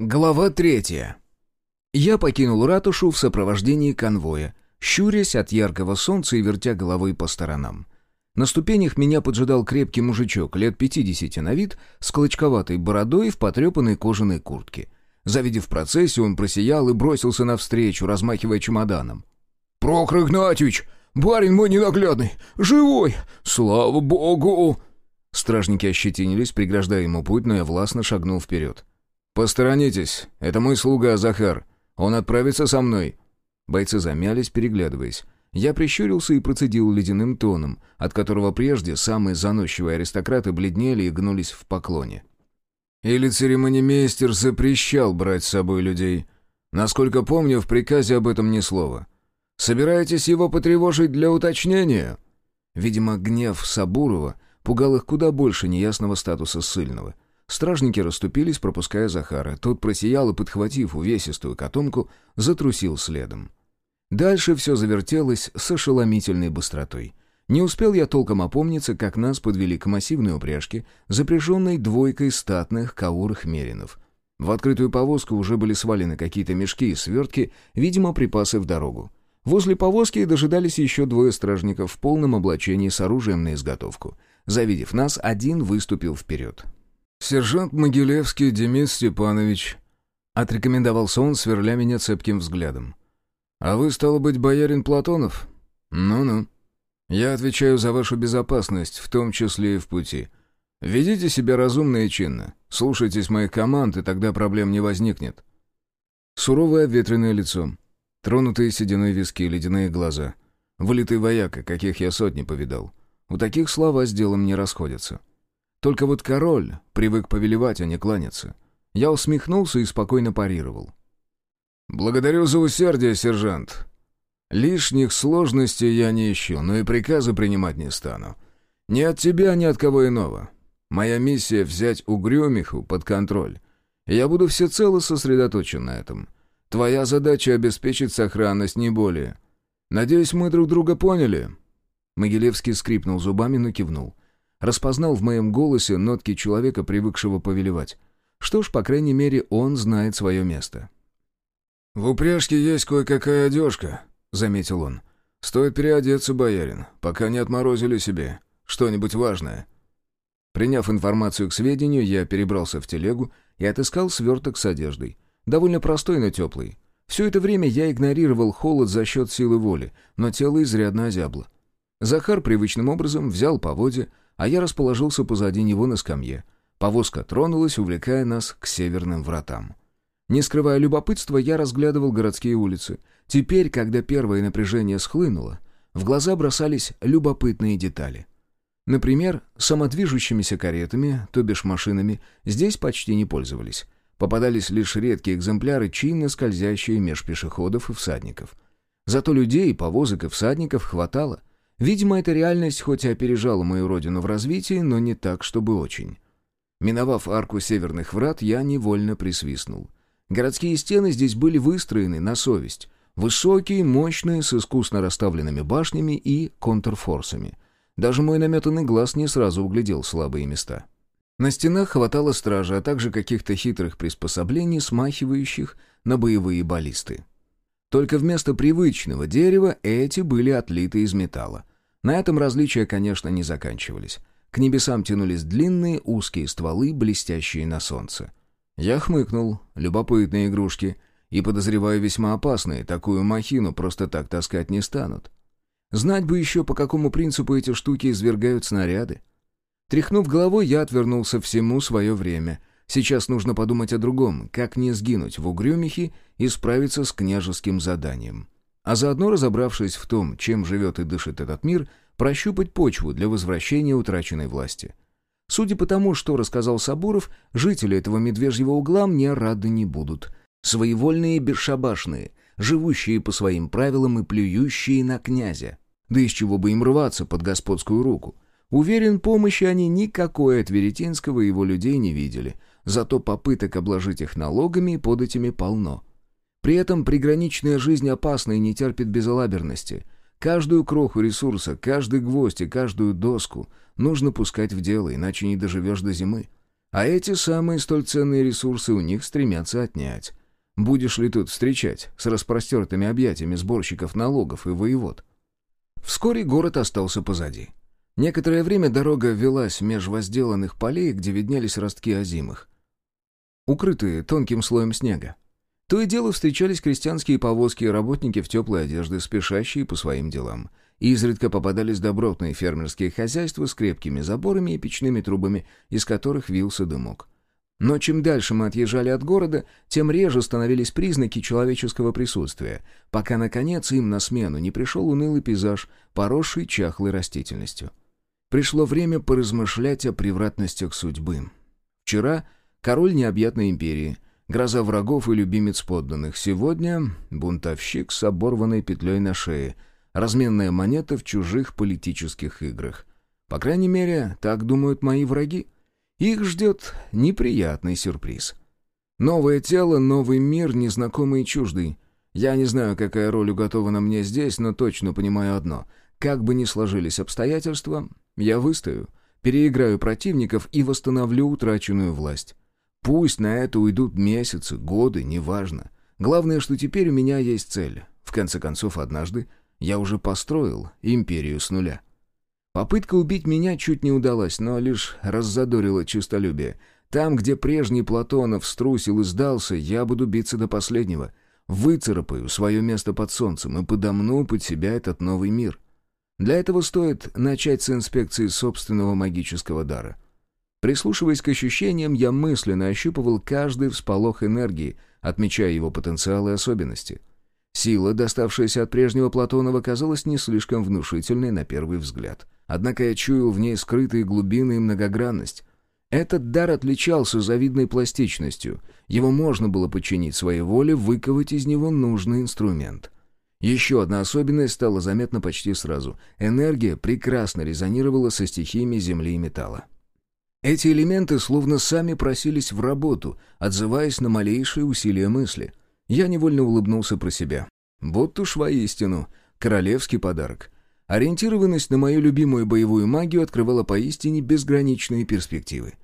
Глава третья. Я покинул ратушу в сопровождении конвоя, щурясь от яркого солнца и вертя головой по сторонам. На ступенях меня поджидал крепкий мужичок, лет пятидесяти на вид, с клочковатой бородой в потрепанной кожаной куртке. Завидев процессию, он просиял и бросился навстречу, размахивая чемоданом. «Прохор Игнатьевич! Барин мой ненаглядный! Живой! Слава богу!» Стражники ощетинились, преграждая ему путь, но я властно шагнул вперед. «Посторонитесь, это мой слуга Захар. Он отправится со мной». Бойцы замялись, переглядываясь. Я прищурился и процедил ледяным тоном, от которого прежде самые заносчивые аристократы бледнели и гнулись в поклоне. «Или церемонимейстер запрещал брать с собой людей. Насколько помню, в приказе об этом ни слова. Собираетесь его потревожить для уточнения?» Видимо, гнев Сабурова пугал их куда больше неясного статуса ссыльного — Стражники расступились, пропуская Захара. Тот просиял и, подхватив увесистую котомку, затрусил следом. Дальше все завертелось с ошеломительной быстротой. Не успел я толком опомниться, как нас подвели к массивной упряжке, запряженной двойкой статных каурых меринов. В открытую повозку уже были свалены какие-то мешки и свертки, видимо, припасы в дорогу. Возле повозки дожидались еще двое стражников в полном облачении с оружием на изготовку. Завидев нас, один выступил вперед. «Сержант Могилевский Демид Степанович», — отрекомендовался он, сверля меня цепким взглядом. «А вы, стало быть, боярин Платонов? Ну-ну. Я отвечаю за вашу безопасность, в том числе и в пути. Ведите себя разумно и чинно, слушайтесь моих команд, и тогда проблем не возникнет». Суровое обветренное лицо, тронутые сединой виски, ледяные глаза, вылитый вояка, каких я сотни повидал. У таких слова с делом не расходятся. Только вот король привык повелевать, а не кланяться. Я усмехнулся и спокойно парировал. «Благодарю за усердие, сержант. Лишних сложностей я не ищу, но и приказы принимать не стану. Ни от тебя, ни от кого иного. Моя миссия — взять Угрюмиху под контроль. Я буду всецело сосредоточен на этом. Твоя задача — обеспечить сохранность, не более. Надеюсь, мы друг друга поняли?» Могилевский скрипнул зубами, но кивнул распознал в моем голосе нотки человека, привыкшего повелевать. Что ж, по крайней мере, он знает свое место. «В упряжке есть кое-какая одежка», — заметил он. «Стоит переодеться, боярин, пока не отморозили себе. Что-нибудь важное». Приняв информацию к сведению, я перебрался в телегу и отыскал сверток с одеждой. Довольно простой, но теплый. Все это время я игнорировал холод за счет силы воли, но тело изрядно озябло. Захар привычным образом взял поводья, а я расположился позади него на скамье. Повозка тронулась, увлекая нас к северным вратам. Не скрывая любопытства, я разглядывал городские улицы. Теперь, когда первое напряжение схлынуло, в глаза бросались любопытные детали. Например, самодвижущимися каретами, то бишь машинами, здесь почти не пользовались. Попадались лишь редкие экземпляры, чинно скользящие меж пешеходов и всадников. Зато людей, повозок и всадников хватало, Видимо, эта реальность хоть и опережала мою родину в развитии, но не так, чтобы очень. Миновав арку северных врат, я невольно присвистнул. Городские стены здесь были выстроены на совесть. Высокие, мощные, с искусно расставленными башнями и контрфорсами. Даже мой наметанный глаз не сразу углядел слабые места. На стенах хватало стражи, а также каких-то хитрых приспособлений, смахивающих на боевые баллисты. Только вместо привычного дерева эти были отлиты из металла. На этом различия, конечно, не заканчивались. К небесам тянулись длинные узкие стволы, блестящие на солнце. Я хмыкнул, любопытные игрушки, и, подозреваю, весьма опасные, такую махину просто так таскать не станут. Знать бы еще, по какому принципу эти штуки извергают снаряды. Тряхнув головой, я отвернулся всему свое время, Сейчас нужно подумать о другом, как не сгинуть в угрюмихе и справиться с княжеским заданием. А заодно, разобравшись в том, чем живет и дышит этот мир, прощупать почву для возвращения утраченной власти. Судя по тому, что рассказал Сабуров, жители этого медвежьего угла мне рады не будут. Своевольные и бесшабашные, живущие по своим правилам и плюющие на князя. Да из чего бы им рваться под господскую руку? Уверен, помощи они никакой от Веретенского и его людей не видели — Зато попыток обложить их налогами и податями полно. При этом приграничная жизнь опасна и не терпит безалаберности. Каждую кроху ресурса, каждый гвоздь и каждую доску нужно пускать в дело, иначе не доживешь до зимы. А эти самые столь ценные ресурсы у них стремятся отнять. Будешь ли тут встречать с распростертыми объятиями сборщиков налогов и воевод? Вскоре город остался позади. Некоторое время дорога велась меж возделанных полей, где виднелись ростки озимых, укрытые тонким слоем снега. То и дело встречались крестьянские повозки и работники в теплой одежде, спешащие по своим делам. Изредка попадались добротные фермерские хозяйства с крепкими заборами и печными трубами, из которых вился дымок. Но чем дальше мы отъезжали от города, тем реже становились признаки человеческого присутствия, пока, наконец, им на смену не пришел унылый пейзаж, поросший чахлой растительностью. Пришло время поразмышлять о превратностях судьбы. Вчера король необъятной империи, гроза врагов и любимец подданных. Сегодня бунтовщик с оборванной петлей на шее, разменная монета в чужих политических играх. По крайней мере, так думают мои враги. Их ждет неприятный сюрприз. Новое тело, новый мир, незнакомый и чуждый. Я не знаю, какая роль уготована мне здесь, но точно понимаю одно. Как бы ни сложились обстоятельства, я выстою, переиграю противников и восстановлю утраченную власть. Пусть на это уйдут месяцы, годы, неважно. Главное, что теперь у меня есть цель. В конце концов, однажды я уже построил империю с нуля. Попытка убить меня чуть не удалась, но лишь раззадорила честолюбие. Там, где прежний Платонов струсил и сдался, я буду биться до последнего. Выцарапаю свое место под солнцем и подомну под себя этот новый мир. Для этого стоит начать с инспекции собственного магического дара. Прислушиваясь к ощущениям, я мысленно ощупывал каждый всполох энергии, отмечая его потенциал и особенности. Сила, доставшаяся от прежнего Платонова, казалась не слишком внушительной на первый взгляд — Однако я чуял в ней скрытые глубины и многогранность. Этот дар отличался завидной пластичностью. Его можно было подчинить своей воле, выковать из него нужный инструмент. Еще одна особенность стала заметна почти сразу. Энергия прекрасно резонировала со стихиями земли и металла. Эти элементы словно сами просились в работу, отзываясь на малейшие усилия мысли. Я невольно улыбнулся про себя. Вот уж воистину, королевский подарок — Ориентированность на мою любимую боевую магию открывала поистине безграничные перспективы.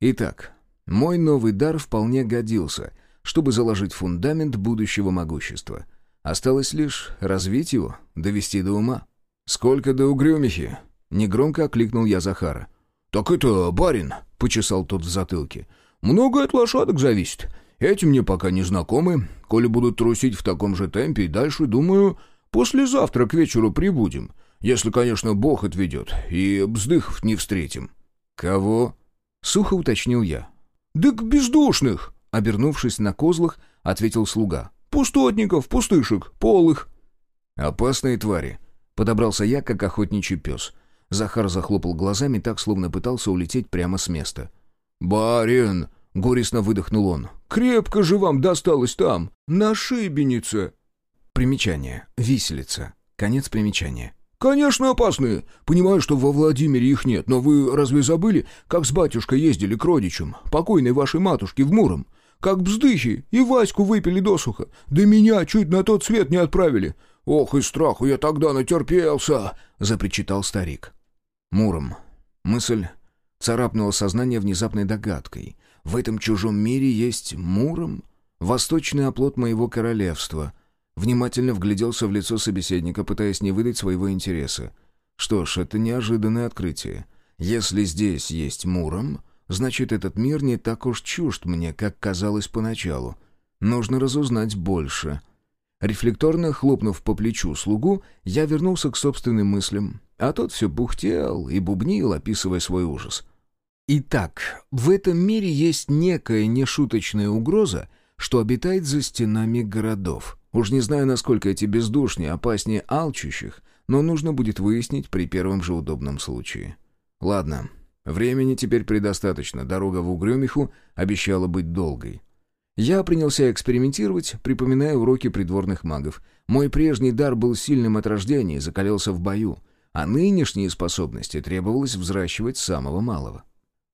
Итак, мой новый дар вполне годился, чтобы заложить фундамент будущего могущества. Осталось лишь развить его, довести до ума. «Сколько до угрюмихи?» — негромко окликнул я Захара. «Так это барин», — почесал тот в затылке. «Много от лошадок зависит. Эти мне пока не знакомы. Коли будут трусить в таком же темпе и дальше, думаю, послезавтра к вечеру прибудем. Если, конечно, Бог отведет, и бздыхов не встретим». «Кого?» — сухо уточнил я. «Дык бездушных!» — обернувшись на козлах, ответил слуга. «Пустотников, пустышек, полых». «Опасные твари», — подобрался я, как охотничий пес. Захар захлопал глазами так, словно пытался улететь прямо с места. «Барин!» — горестно выдохнул он. «Крепко же вам досталось там, на шибенице!» Примечание. Виселица. Конец примечания. «Конечно опасные. Понимаю, что во Владимире их нет, но вы разве забыли, как с батюшкой ездили к родичам, покойной вашей матушке в Муром? Как бздыхи и Ваську выпили досуха, да меня чуть на тот свет не отправили. Ох, и страху я тогда натерпелся!» — запричитал старик. Муром. Мысль царапнула сознание внезапной догадкой. В этом чужом мире есть Муром, восточный оплот моего королевства — Внимательно вгляделся в лицо собеседника, пытаясь не выдать своего интереса. Что ж, это неожиданное открытие. Если здесь есть Муром, значит, этот мир не так уж чужд мне, как казалось поначалу. Нужно разузнать больше. Рефлекторно хлопнув по плечу слугу, я вернулся к собственным мыслям, а тот все бухтел и бубнил, описывая свой ужас. Итак, в этом мире есть некая нешуточная угроза, что обитает за стенами городов — Уж не знаю, насколько эти бездушнее опаснее алчущих, но нужно будет выяснить при первом же удобном случае. Ладно, времени теперь предостаточно, дорога в Угрюмиху обещала быть долгой. Я принялся экспериментировать, припоминая уроки придворных магов. Мой прежний дар был сильным от рождения и закалялся в бою, а нынешние способности требовалось взращивать с самого малого.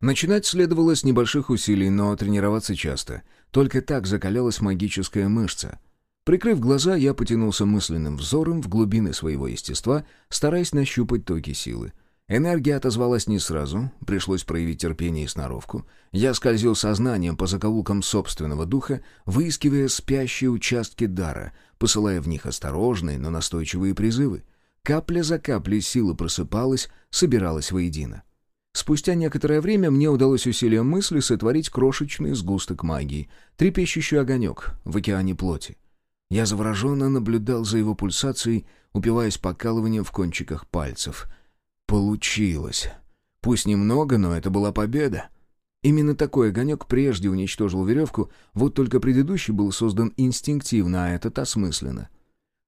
Начинать следовало с небольших усилий, но тренироваться часто. Только так закалялась магическая мышца — Прикрыв глаза, я потянулся мысленным взором в глубины своего естества, стараясь нащупать токи силы. Энергия отозвалась не сразу, пришлось проявить терпение и сноровку. Я скользил сознанием по закоулкам собственного духа, выискивая спящие участки дара, посылая в них осторожные, но настойчивые призывы. Капля за каплей сила просыпалась, собиралась воедино. Спустя некоторое время мне удалось усилием мысли сотворить крошечный сгусток магии, трепещущий огонек в океане плоти. Я завороженно наблюдал за его пульсацией, упиваясь покалыванием в кончиках пальцев — Получилось. Пусть немного, но это была победа. Именно такой огонек прежде уничтожил веревку, вот только предыдущий был создан инстинктивно, а этот осмысленно.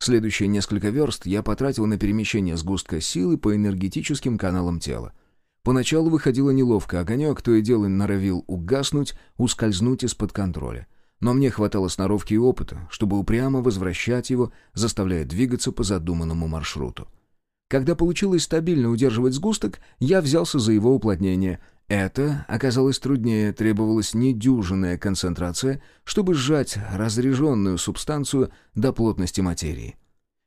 Следующие несколько верст я потратил на перемещение сгустка силы по энергетическим каналам тела. Поначалу выходило неловко, огонек то и дело норовил угаснуть, ускользнуть из-под контроля. Но мне хватало сноровки и опыта, чтобы упрямо возвращать его, заставляя двигаться по задуманному маршруту. Когда получилось стабильно удерживать сгусток, я взялся за его уплотнение. Это оказалось труднее, требовалась недюжинная концентрация, чтобы сжать разряженную субстанцию до плотности материи.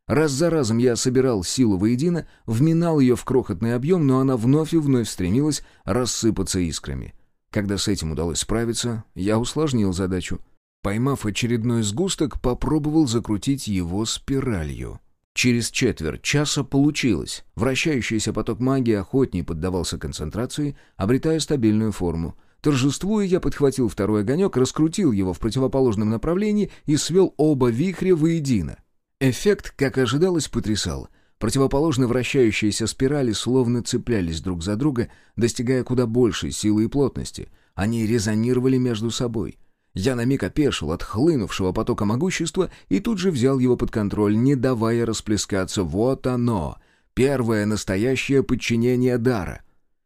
Раз за разом я собирал силу воедино, вминал ее в крохотный объем, но она вновь и вновь стремилась рассыпаться искрами. Когда с этим удалось справиться, я усложнил задачу. Поймав очередной сгусток, попробовал закрутить его спиралью. Через четверть часа получилось. Вращающийся поток магии охотней поддавался концентрации, обретая стабильную форму. Торжествуя, я подхватил второй огонек, раскрутил его в противоположном направлении и свел оба вихря воедино. Эффект, как ожидалось, потрясал. Противоположно вращающиеся спирали словно цеплялись друг за друга, достигая куда большей силы и плотности. Они резонировали между собой — я на миг опешил от хлынувшего потока могущества и тут же взял его под контроль, не давая расплескаться. Вот оно! Первое настоящее подчинение дара.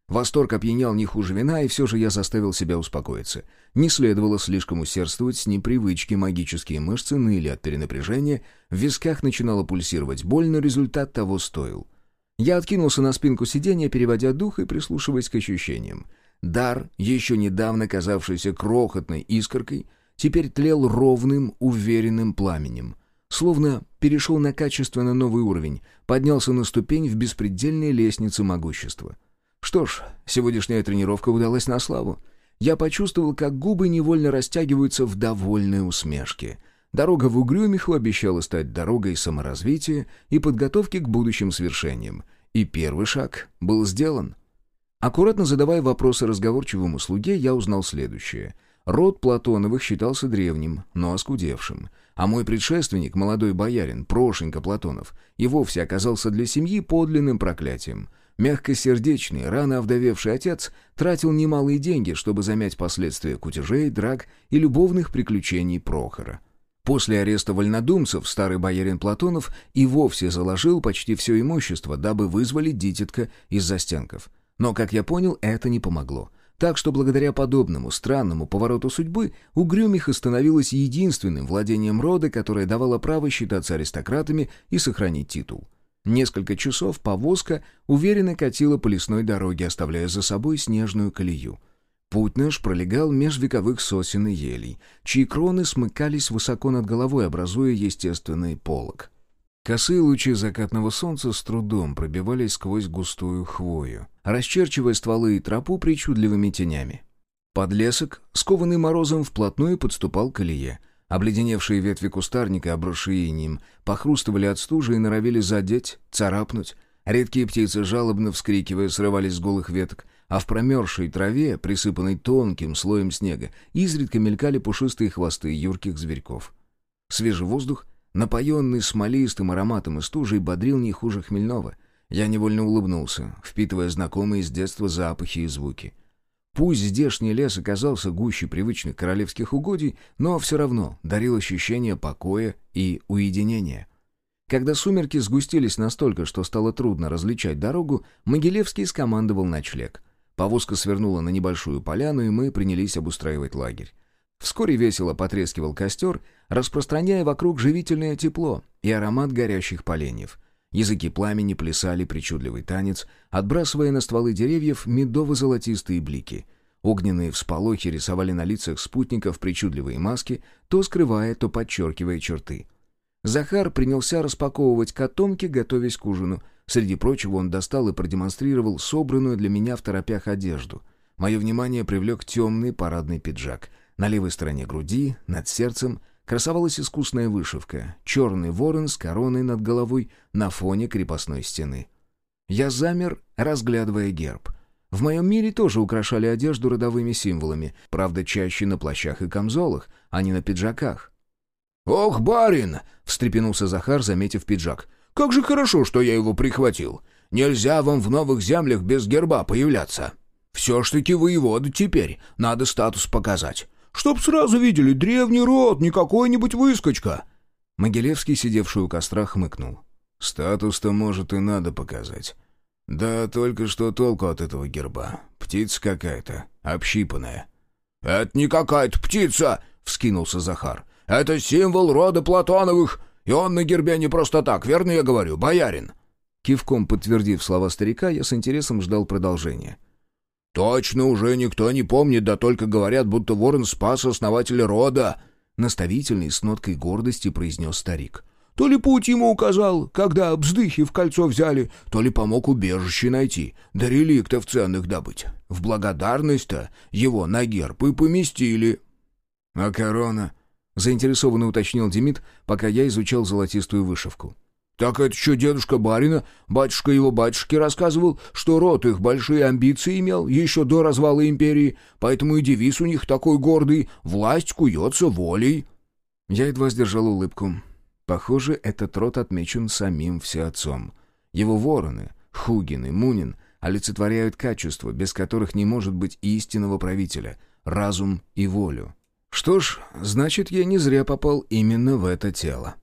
Восторг опьянял не хуже вина, и все же я заставил себя успокоиться. Не следовало слишком усердствовать с непривычки, магические мышцы ныли от перенапряжения, в висках начинала пульсировать боль, но результат того стоил. Я откинулся на спинку сиденья, переводя дух и прислушиваясь к ощущениям. Дар, еще недавно казавшийся крохотной искоркой, теперь тлел ровным, уверенным пламенем. Словно перешел на качественно новый уровень, поднялся на ступень в беспредельной лестнице могущества. Что ж, сегодняшняя тренировка удалась на славу. Я почувствовал, как губы невольно растягиваются в довольной усмешке. Дорога в Угрюмиху обещала стать дорогой саморазвития и подготовки к будущим свершениям. И первый шаг был сделан. Аккуратно задавая вопросы разговорчивому слуге, я узнал следующее. Род Платоновых считался древним, но оскудевшим. А мой предшественник, молодой боярин, Прошенька Платонов, и вовсе оказался для семьи подлинным проклятием. Мягкосердечный, рано овдовевший отец тратил немалые деньги, чтобы замять последствия кутежей, драк и любовных приключений Прохора. После ареста вольнодумцев старый боярин Платонов и вовсе заложил почти все имущество, дабы вызволить дитятка из застенков — но, как я понял, это не помогло. Так что благодаря подобному странному повороту судьбы Угрюмиха становилась единственным владением рода, которое давало право считаться аристократами и сохранить титул. Несколько часов повозка уверенно катила по лесной дороге, оставляя за собой снежную колею. Путь наш пролегал меж вековых сосен и елей, чьи кроны смыкались высоко над головой, образуя естественный полог. Косые лучи закатного солнца с трудом пробивались сквозь густую хвою, расчерчивая стволы и тропу причудливыми тенями. Подлесок, скованный морозом, вплотную подступал к колее. Обледеневшие ветви кустарника, обросшие инеем, похрустывали от стужи и норовили задеть, царапнуть. Редкие птицы, жалобно вскрикивая, срывались с голых веток, а в промерзшей траве, присыпанной тонким слоем снега, изредка мелькали пушистые хвосты юрких зверьков. Свежий воздух Напоенный смолистым ароматом и стужей бодрил не хуже хмельного. Я невольно улыбнулся, впитывая знакомые с детства запахи и звуки. Пусть здешний лес оказался гуще привычных королевских угодий, но все равно дарил ощущение покоя и уединения. Когда сумерки сгустились настолько, что стало трудно различать дорогу, Могилевский скомандовал ночлег. Повозка свернула на небольшую поляну, и мы принялись обустраивать лагерь. Вскоре весело потрескивал костер, распространяя вокруг живительное тепло и аромат горящих поленьев. Языки пламени плясали причудливый танец, отбрасывая на стволы деревьев медово-золотистые блики. Огненные всполохи рисовали на лицах спутников причудливые маски, то скрывая, то подчеркивая черты. Захар принялся распаковывать котомки, готовясь к ужину. Среди прочего он достал и продемонстрировал собранную для меня в торопях одежду. Мое внимание привлек темный парадный пиджак. На левой стороне груди, над сердцем, красовалась искусная вышивка. Черный ворон с короной над головой на фоне крепостной стены. Я замер, разглядывая герб. В моем мире тоже украшали одежду родовыми символами, правда, чаще на плащах и камзолах, а не на пиджаках. «Ох, барин!» — встрепенулся Захар, заметив пиджак. «Как же хорошо, что я его прихватил. Нельзя вам в новых землях без герба появляться. Все ж таки воевода теперь, надо статус показать. Чтоб сразу видели, древний род, не какой-нибудь выскочка». Могилевский, сидевший у костра, хмыкнул. «Статус-то, может, и надо показать. Да только что толку от этого герба. Птица какая-то, общипанная». «Это не какая-то птица!» — вскинулся Захар. Это символ рода Платоновых, и он на гербе не просто так, верно я говорю, боярин?» Кивком подтвердив слова старика, я с интересом ждал продолжения. «Точно уже никто не помнит, да только говорят, будто ворон спас основателя рода», наставительный с ноткой гордости произнес старик. «То ли путь ему указал, когда бздыхи в кольцо взяли, то ли помог убежище найти, да реликтов ценных добыть. В благодарность-то его на герб и поместили». «А корона?» Заинтересованно уточнил Демид, пока я изучал золотистую вышивку. «Так это что дедушка барина, батюшка его батюшки рассказывал, что род их большие амбиции имел еще до развала империи, поэтому и девиз у них такой гордый «Власть куется волей». Я едва сдержал улыбку. Похоже, этот род отмечен самим всеотцом. Его вороны, Хугин и Мунин, олицетворяют качества, без которых не может быть истинного правителя — разум и волю. Что ж, значит, я не зря попал именно в это тело.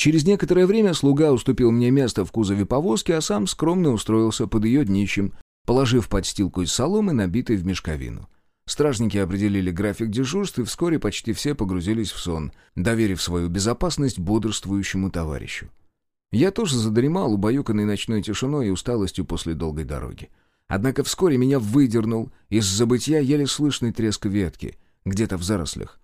Через некоторое время слуга уступил мне место в кузове повозки, а сам скромно устроился под ее днищем, положив подстилку из соломы, набитой в мешковину. Стражники определили график дежурств, и вскоре почти все погрузились в сон, доверив свою безопасность бодрствующему товарищу. Я тоже задремал, убаюканный ночной тишиной и усталостью после долгой дороги. Однако вскоре меня выдернул из забытья еле слышный треск ветки — где-то в зарослях.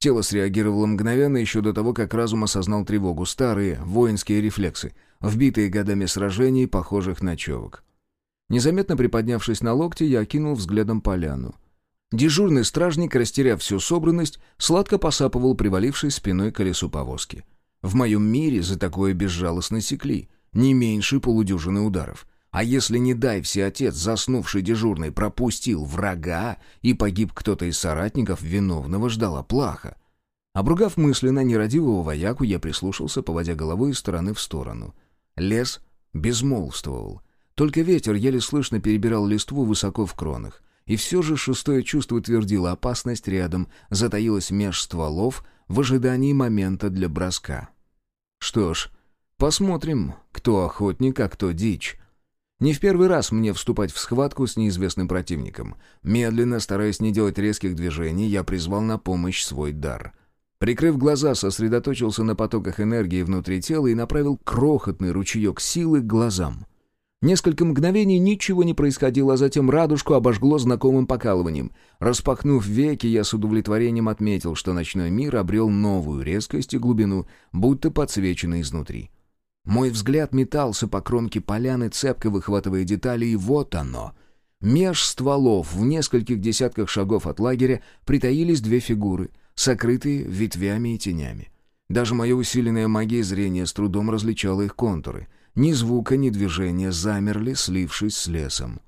Тело среагировало мгновенно еще до того, как разум осознал тревогу. Старые воинские рефлексы, вбитые годами сражений, похожих на човок. Незаметно приподнявшись на локте, я окинул взглядом поляну. Дежурный стражник, растеряв всю собранность, сладко посапывал, привалившись спиной колесу повозки. В моем мире за такое безжалостно секли. Не меньше полудюжины ударов. А если, не дай все отец, заснувший дежурный, пропустил врага и погиб кто-то из соратников, виновного ждала плаха. Обругав мысленно нерадивого вояку, я прислушался, поводя головой из стороны в сторону. Лес безмолвствовал. Только ветер еле слышно перебирал листву высоко в кронах. И все же шестое чувство твердило опасность рядом, затаилась меж стволов в ожидании момента для броска. Что ж, посмотрим, кто охотник, а кто дичь. Не в первый раз мне вступать в схватку с неизвестным противником. Медленно, стараясь не делать резких движений, я призвал на помощь свой дар. Прикрыв глаза, сосредоточился на потоках энергии внутри тела и направил крохотный ручеек силы к глазам. Несколько мгновений ничего не происходило, а затем радужку обожгло знакомым покалыванием. Распахнув веки, я с удовлетворением отметил, что ночной мир обрел новую резкость и глубину, будто подсвеченный изнутри. Мой взгляд метался по кромке поляны, цепко выхватывая детали, и вот оно. Меж стволов в нескольких десятках шагов от лагеря притаились две фигуры, сокрытые ветвями и тенями. Даже моя усиленная магия зрения с трудом различала их контуры. Ни звука, ни движения замерли, слившись с лесом.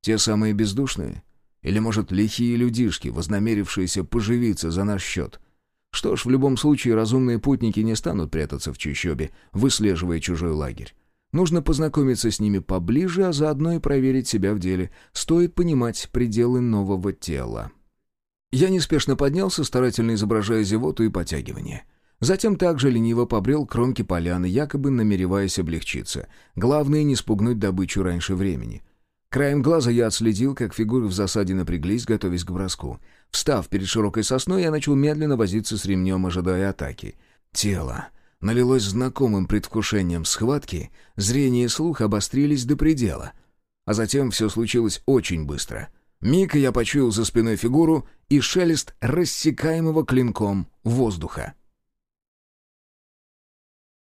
Те самые бездушные? Или, может, лихие людишки, вознамерившиеся поживиться за наш счет — что ж, в любом случае разумные путники не станут прятаться в чащобе, выслеживая чужой лагерь. Нужно познакомиться с ними поближе, а заодно и проверить себя в деле. Стоит понимать пределы нового тела. Я неспешно поднялся, старательно изображая зевоту и потягивание. Затем также лениво побрел кромки поляны, якобы намереваясь облегчиться. Главное — не спугнуть добычу раньше времени. Краем глаза я отследил, как фигуры в засаде напряглись, готовясь к броску. Встав перед широкой сосной, я начал медленно возиться с ремнем, ожидая атаки. Тело налилось знакомым предвкушением схватки, зрение и слух обострились до предела. А затем все случилось очень быстро. Миг я почуял за спиной фигуру и шелест рассекаемого клинком воздуха.